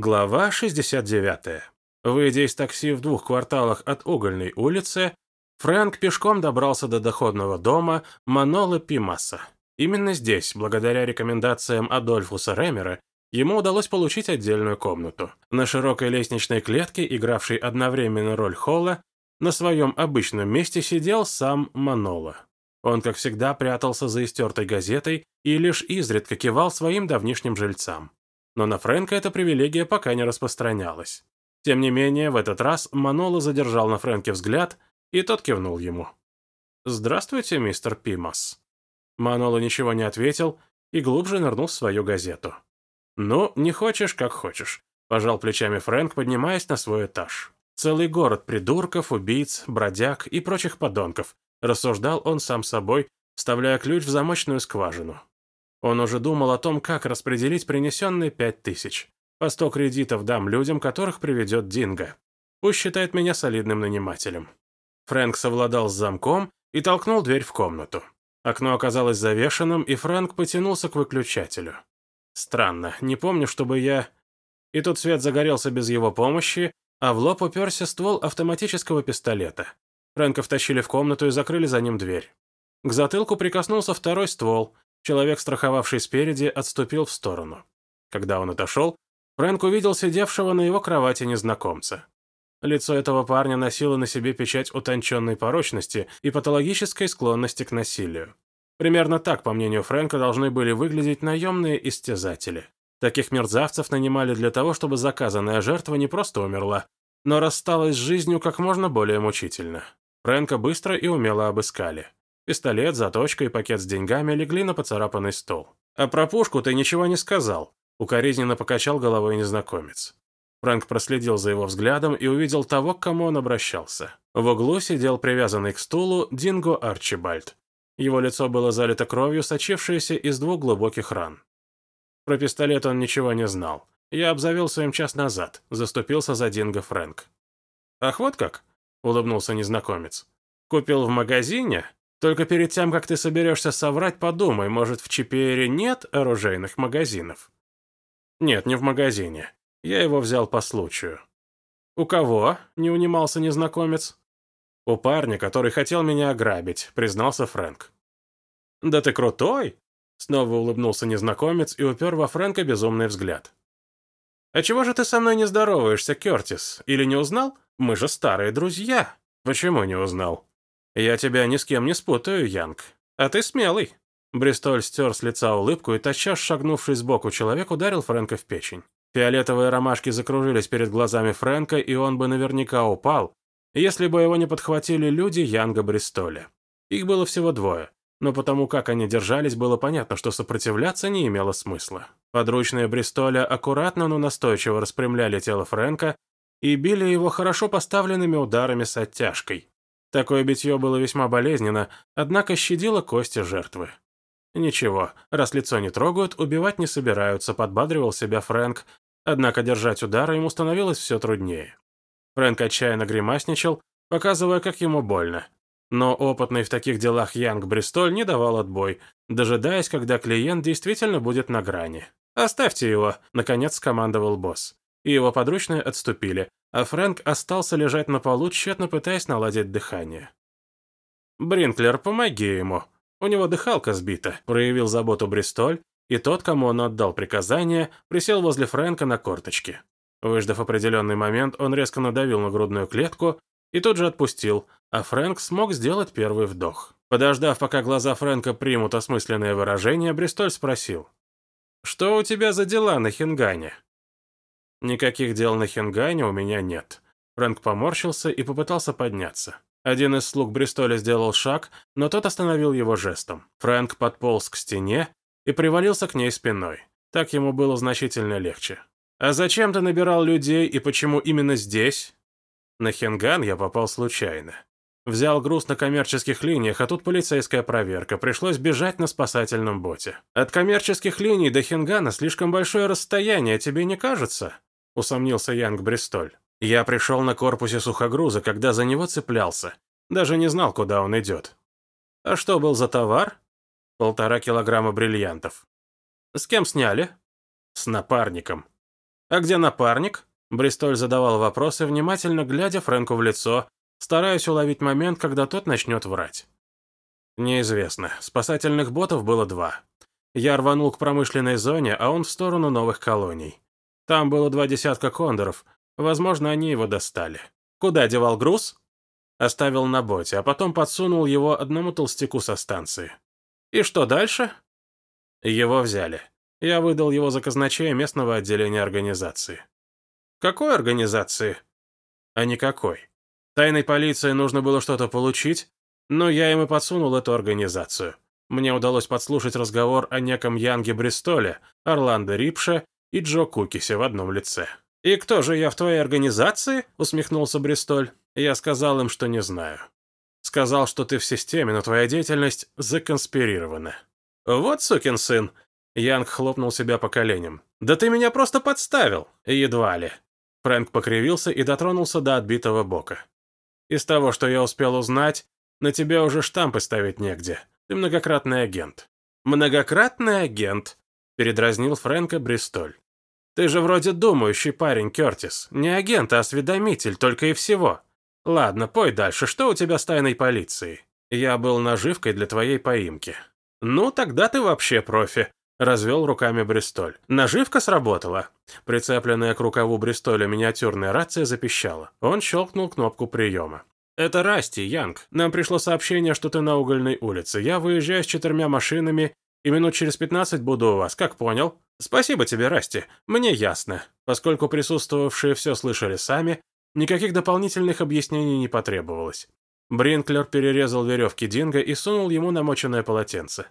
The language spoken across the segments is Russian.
Глава 69. Выйдя из такси в двух кварталах от Угольной улицы, Фрэнк пешком добрался до доходного дома Манола Пимаса. Именно здесь, благодаря рекомендациям Адольфуса Ремера, ему удалось получить отдельную комнату. На широкой лестничной клетке, игравшей одновременно роль холла, на своем обычном месте сидел сам Манола. Он, как всегда, прятался за истертой газетой и лишь изредка кивал своим давнишним жильцам но на Фрэнка эта привилегия пока не распространялась. Тем не менее, в этот раз Маноло задержал на Фрэнке взгляд, и тот кивнул ему. «Здравствуйте, мистер Пимас». Маноло ничего не ответил и глубже нырнул в свою газету. «Ну, не хочешь, как хочешь», – пожал плечами Фрэнк, поднимаясь на свой этаж. «Целый город придурков, убийц, бродяг и прочих подонков», – рассуждал он сам собой, вставляя ключ в замочную скважину. Он уже думал о том, как распределить принесенные пять тысяч. По сто кредитов дам людям, которых приведет Динго. Пусть считает меня солидным нанимателем. Фрэнк совладал с замком и толкнул дверь в комнату. Окно оказалось завешенным, и Фрэнк потянулся к выключателю. Странно, не помню, чтобы я... И тут свет загорелся без его помощи, а в лоб уперся ствол автоматического пистолета. Фрэнка втащили в комнату и закрыли за ним дверь. К затылку прикоснулся второй ствол, Человек, страховавший спереди, отступил в сторону. Когда он отошел, Фрэнк увидел сидевшего на его кровати незнакомца. Лицо этого парня носило на себе печать утонченной порочности и патологической склонности к насилию. Примерно так, по мнению Фрэнка, должны были выглядеть наемные истязатели. Таких мерзавцев нанимали для того, чтобы заказанная жертва не просто умерла, но рассталась с жизнью как можно более мучительно. Фрэнка быстро и умело обыскали. Пистолет, заточка и пакет с деньгами легли на поцарапанный стол. «А про пушку ты ничего не сказал», — укоризненно покачал головой незнакомец. Фрэнк проследил за его взглядом и увидел того, к кому он обращался. В углу сидел привязанный к стулу Динго Арчибальд. Его лицо было залито кровью, сочившейся из двух глубоких ран. Про пистолет он ничего не знал. Я обзавелся им час назад, заступился за Динго Фрэнк. «Ах, вот как?» — улыбнулся незнакомец. «Купил в магазине?» Только перед тем, как ты соберешься соврать, подумай, может, в Чипере нет оружейных магазинов? Нет, не в магазине. Я его взял по случаю. У кого? Не унимался незнакомец. У парня, который хотел меня ограбить, признался Фрэнк. Да ты крутой! Снова улыбнулся незнакомец и упер во Фрэнка безумный взгляд. «А чего же ты со мной не здороваешься, Кертис? Или не узнал? Мы же старые друзья». «Почему не узнал?» «Я тебя ни с кем не спутаю, Янг. А ты смелый». Бристоль стер с лица улыбку и, тотчас шагнувший сбоку человек, ударил Фрэнка в печень. Фиолетовые ромашки закружились перед глазами Фрэнка, и он бы наверняка упал, если бы его не подхватили люди Янга Бристоля. Их было всего двое, но потому как они держались, было понятно, что сопротивляться не имело смысла. Подручные Бристоля аккуратно, но настойчиво распрямляли тело Фрэнка и били его хорошо поставленными ударами с оттяжкой. Такое битье было весьма болезненно, однако щадило кости жертвы. «Ничего, раз лицо не трогают, убивать не собираются», — подбадривал себя Фрэнк, однако держать удары ему становилось все труднее. Фрэнк отчаянно гримасничал, показывая, как ему больно. Но опытный в таких делах Янг Бристоль не давал отбой, дожидаясь, когда клиент действительно будет на грани. «Оставьте его», — наконец скомандовал босс. И его подручные отступили, а Фрэнк остался лежать на полу, тщетно пытаясь наладить дыхание. «Бринклер, помоги ему. У него дыхалка сбита», — проявил заботу Бристоль, и тот, кому он отдал приказание, присел возле Фрэнка на корточки. Выждав определенный момент, он резко надавил на грудную клетку и тут же отпустил, а Фрэнк смог сделать первый вдох. Подождав, пока глаза Фрэнка примут осмысленное выражение, Бристоль спросил. «Что у тебя за дела на Хингане?» «Никаких дел на Хенгане у меня нет». Фрэнк поморщился и попытался подняться. Один из слуг Бристоля сделал шаг, но тот остановил его жестом. Фрэнк подполз к стене и привалился к ней спиной. Так ему было значительно легче. «А зачем ты набирал людей и почему именно здесь?» На Хенган я попал случайно. Взял груз на коммерческих линиях, а тут полицейская проверка. Пришлось бежать на спасательном боте. От коммерческих линий до Хингана слишком большое расстояние, тебе не кажется? Усомнился Янг Бристоль. Я пришел на корпусе сухогруза, когда за него цеплялся. Даже не знал, куда он идет. А что был за товар? Полтора килограмма бриллиантов. С кем сняли? С напарником. «А где напарник?» Бристоль задавал вопросы, внимательно глядя Фрэнку в лицо, стараясь уловить момент, когда тот начнет врать. Неизвестно. Спасательных ботов было два. Я рванул к промышленной зоне, а он в сторону новых колоний. Там было два десятка кондоров. Возможно, они его достали. Куда девал груз? Оставил на боте, а потом подсунул его одному толстяку со станции. И что дальше? Его взяли. Я выдал его за казначея местного отделения организации. Какой организации? А никакой. Тайной полиции нужно было что-то получить, но я им и подсунул эту организацию. Мне удалось подслушать разговор о неком Янге Бристоле, Орландо Рипше и Джо Кукисе в одном лице. «И кто же я в твоей организации?» — усмехнулся Бристоль. Я сказал им, что не знаю. Сказал, что ты в системе, но твоя деятельность законспирирована. Вот сукин сын. Янг хлопнул себя по коленям. Да ты меня просто подставил. Едва ли. Фрэнк покривился и дотронулся до отбитого бока. Из того, что я успел узнать, на тебя уже штампы ставить негде. Ты многократный агент. Многократный агент, передразнил Фрэнка Бристоль. Ты же вроде думающий парень, Кертис. Не агент, а осведомитель, только и всего. Ладно, пой дальше. Что у тебя с тайной полицией? Я был наживкой для твоей поимки. Ну, тогда ты вообще профи. Развел руками Бристоль. Наживка сработала. Прицепленная к рукаву Бристоля миниатюрная рация запищала. Он щелкнул кнопку приема. «Это Расти, Янг. Нам пришло сообщение, что ты на угольной улице. Я выезжаю с четырьмя машинами, и минут через пятнадцать буду у вас. Как понял?» «Спасибо тебе, Расти. Мне ясно. Поскольку присутствовавшие все слышали сами, Никаких дополнительных объяснений не потребовалось. Бринклер перерезал веревки Динго и сунул ему намоченное полотенце.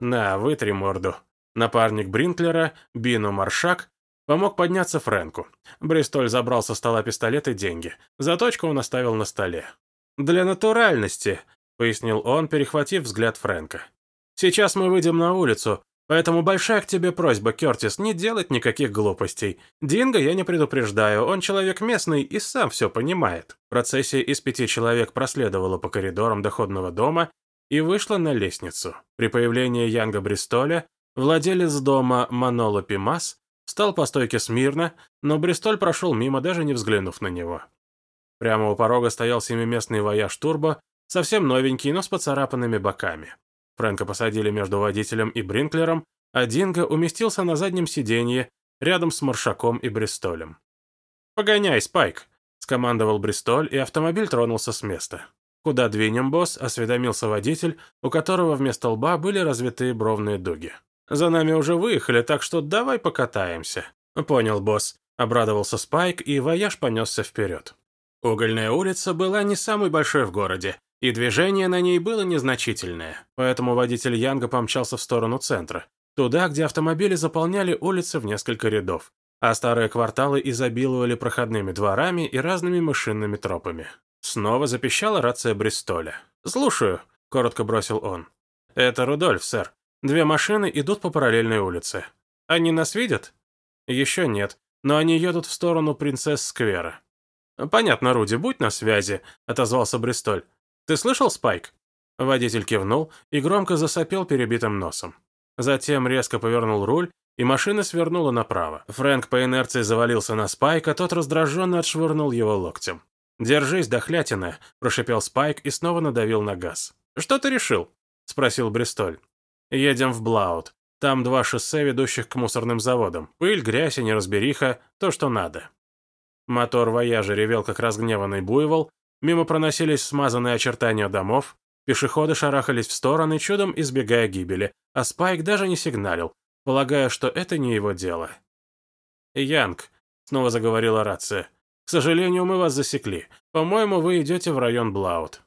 «На, вытри морду». Напарник Бринклера, Бину Маршак, помог подняться Фрэнку. Бристоль забрал со стола пистолет и деньги. Заточку он оставил на столе. «Для натуральности», — пояснил он, перехватив взгляд Фрэнка. «Сейчас мы выйдем на улицу, Поэтому большая к тебе просьба, Кертис, не делать никаких глупостей. Динго я не предупреждаю, он человек местный и сам все понимает. Процессия из пяти человек проследовала по коридорам доходного дома и вышла на лестницу. При появлении Янга Бристоля владелец дома Маноло Пимас встал по стойке смирно, но Бристоль прошел мимо, даже не взглянув на него. Прямо у порога стоял семиместный вояж Турбо, совсем новенький, но с поцарапанными боками. Фрэнка посадили между водителем и Бринклером, а Динго уместился на заднем сиденье рядом с Маршаком и Бристолем. «Погоняй, Спайк!» – скомандовал Бристоль, и автомобиль тронулся с места. «Куда двинем, босс?» – осведомился водитель, у которого вместо лба были развитые бровные дуги. «За нами уже выехали, так что давай покатаемся». «Понял, босс», – обрадовался Спайк, и вояж понесся вперед. Угольная улица была не самой большой в городе, и движение на ней было незначительное, поэтому водитель Янга помчался в сторону центра, туда, где автомобили заполняли улицы в несколько рядов, а старые кварталы изобиловали проходными дворами и разными машинными тропами. Снова запищала рация Бристоля. «Слушаю», — коротко бросил он. «Это Рудольф, сэр. Две машины идут по параллельной улице. Они нас видят?» «Еще нет, но они едут в сторону Принцесс-сквера». «Понятно, Руди, будь на связи», — отозвался Бристоль. Ты слышал, Спайк?» Водитель кивнул и громко засопел перебитым носом. Затем резко повернул руль, и машина свернула направо. Фрэнк по инерции завалился на Спайка, тот раздраженно отшвырнул его локтем. «Держись, дохлятина», – прошипел Спайк и снова надавил на газ. «Что ты решил?» – спросил Бристоль. «Едем в Блаут. Там два шоссе, ведущих к мусорным заводам. Пыль, грязь и неразбериха – то, что надо». Мотор вояжа ревел, как разгневанный буйвол, Мимо проносились смазанные очертания домов, пешеходы шарахались в стороны, чудом избегая гибели, а Спайк даже не сигналил, полагая, что это не его дело. «Янг», — снова заговорила рация, — «к сожалению, мы вас засекли. По-моему, вы идете в район Блаут».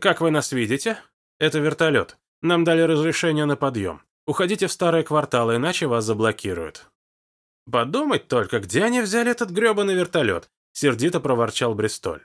«Как вы нас видите?» «Это вертолет. Нам дали разрешение на подъем. Уходите в старые кварталы, иначе вас заблокируют». «Подумать только, где они взяли этот грёбаный вертолет?» — сердито проворчал Бристоль.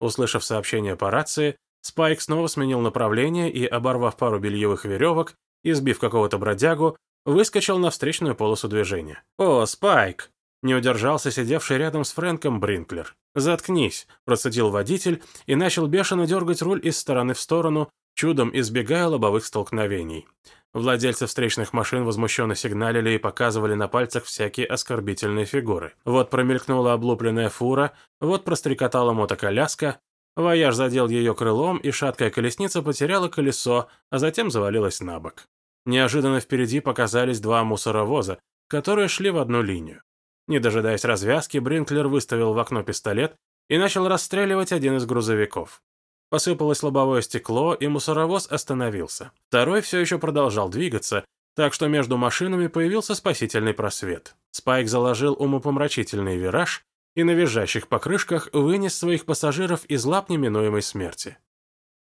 Услышав сообщение по рации, Спайк снова сменил направление и, оборвав пару бельевых веревок и сбив какого-то бродягу, выскочил на встречную полосу движения. «О, Спайк!» Не удержался сидевший рядом с Фрэнком Бринклер. «Заткнись», – процедил водитель и начал бешено дергать руль из стороны в сторону, чудом избегая лобовых столкновений. Владельцы встречных машин возмущенно сигналили и показывали на пальцах всякие оскорбительные фигуры. Вот промелькнула облупленная фура, вот прострекотала мотоколяска, вояж задел ее крылом, и шаткая колесница потеряла колесо, а затем завалилась на бок. Неожиданно впереди показались два мусоровоза, которые шли в одну линию. Не дожидаясь развязки, Бринклер выставил в окно пистолет и начал расстреливать один из грузовиков. Посыпалось лобовое стекло, и мусоровоз остановился. Второй все еще продолжал двигаться, так что между машинами появился спасительный просвет. Спайк заложил умопомрачительный вираж и на визжащих покрышках вынес своих пассажиров из лап неминуемой смерти.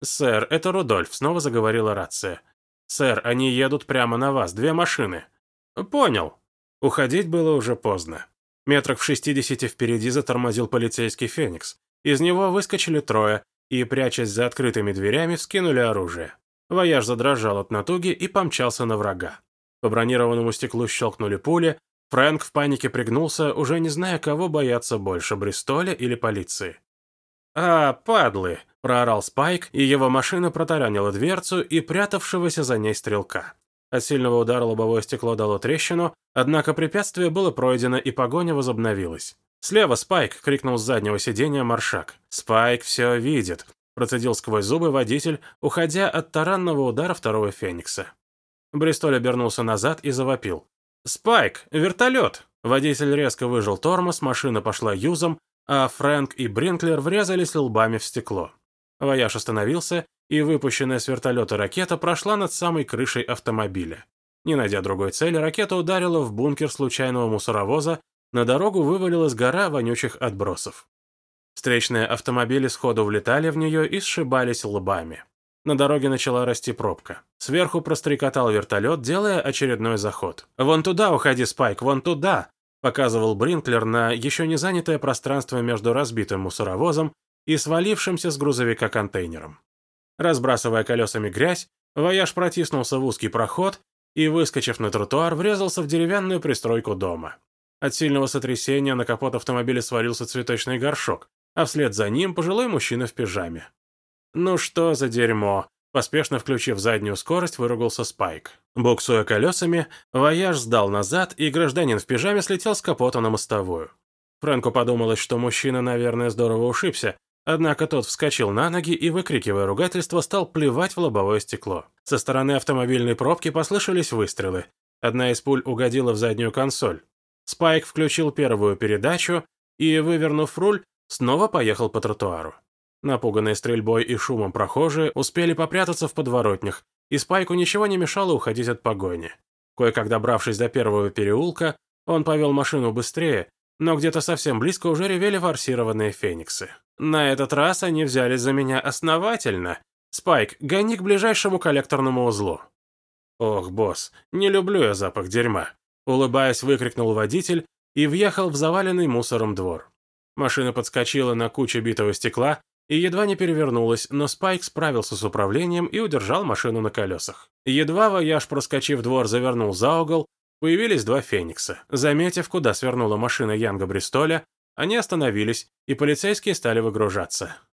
«Сэр, это Рудольф», — снова заговорила рация. «Сэр, они едут прямо на вас, две машины». «Понял». Уходить было уже поздно. Метрах в шестидесяти впереди затормозил полицейский «Феникс». Из него выскочили трое, и, прячась за открытыми дверями, вскинули оружие. Вояж задрожал от натуги и помчался на врага. По бронированному стеклу щелкнули пули, Фрэнк в панике пригнулся, уже не зная, кого бояться больше, Бристоля или полиции. «А, падлы!» – проорал Спайк, и его машина протаранила дверцу и прятавшегося за ней стрелка. От сильного удара лобовое стекло дало трещину, однако препятствие было пройдено, и погоня возобновилась. «Слева, Спайк!» — крикнул с заднего сиденья Маршак. «Спайк все видит!» — процедил сквозь зубы водитель, уходя от таранного удара второго Феникса. Бристоль обернулся назад и завопил. «Спайк! Вертолет!» Водитель резко выжил тормоз, машина пошла юзом, а Фрэнк и Бринклер врезались лбами в стекло. Вояж остановился, и выпущенная с вертолета ракета прошла над самой крышей автомобиля. Не найдя другой цели, ракета ударила в бункер случайного мусоровоза, на дорогу вывалилась гора вонючих отбросов. Встречные автомобили сходу влетали в нее и сшибались лбами. На дороге начала расти пробка. Сверху прострекотал вертолет, делая очередной заход. «Вон туда уходи, Спайк, вон туда!» показывал Бринклер на еще не занятое пространство между разбитым мусоровозом и свалившимся с грузовика контейнером. Разбрасывая колесами грязь, вояж протиснулся в узкий проход и, выскочив на тротуар, врезался в деревянную пристройку дома. От сильного сотрясения на капот автомобиля свалился цветочный горшок, а вслед за ним пожилой мужчина в пижаме. «Ну что за дерьмо!» Поспешно включив заднюю скорость, выругался Спайк. Буксуя колесами, вояж сдал назад, и гражданин в пижаме слетел с капота на мостовую. Фрэнку подумалось, что мужчина, наверное, здорово ушибся, однако тот вскочил на ноги и, выкрикивая ругательство, стал плевать в лобовое стекло. Со стороны автомобильной пробки послышались выстрелы. Одна из пуль угодила в заднюю консоль. Спайк включил первую передачу и, вывернув руль, снова поехал по тротуару. Напуганные стрельбой и шумом прохожие успели попрятаться в подворотнях, и Спайку ничего не мешало уходить от погони. Кое-как добравшись до первого переулка, он повел машину быстрее, но где-то совсем близко уже ревели форсированные фениксы. На этот раз они взялись за меня основательно. «Спайк, гони к ближайшему коллекторному узлу». «Ох, босс, не люблю я запах дерьма. Улыбаясь, выкрикнул водитель и въехал в заваленный мусором двор. Машина подскочила на кучу битого стекла и едва не перевернулась, но Спайк справился с управлением и удержал машину на колесах. Едва вояж, проскочив двор, завернул за угол, появились два феникса. Заметив, куда свернула машина Янга Бристоля, они остановились, и полицейские стали выгружаться.